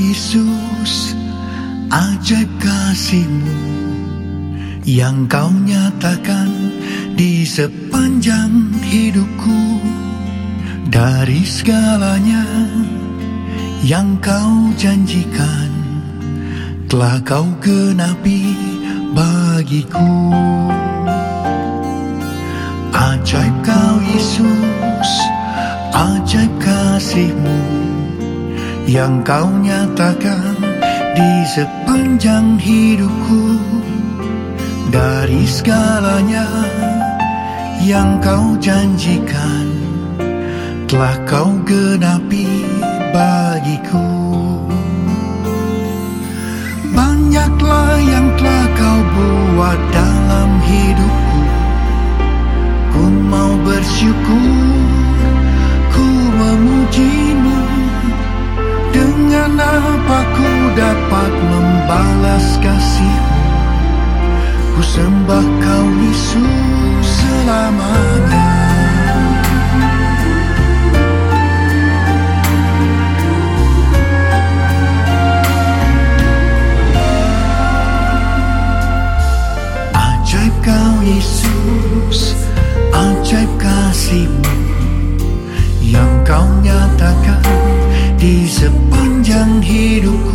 Yesus ajaib kasihmu yang kau nyatakan di sepanjang hidupku. Dari segalanya yang kau janjikan telah kau genapi bagiku. Ajaib kau Yesus ajaib kasihmu yang kau nyatakan di sepanjang hidupku. Dari segalanya yang kau janjikan telah kau genapi bagiku. Banyaklah yang telah kau buat dalam hidupku. Ku mau bersyukur ku memujimu dengan apa ku dapat membalas kasihmu? Ku sembah kau Yesus selamanya. Ajaib kau Yesus Ajaib kasihmu Yang kau nyatakan Di sepanjang hidupku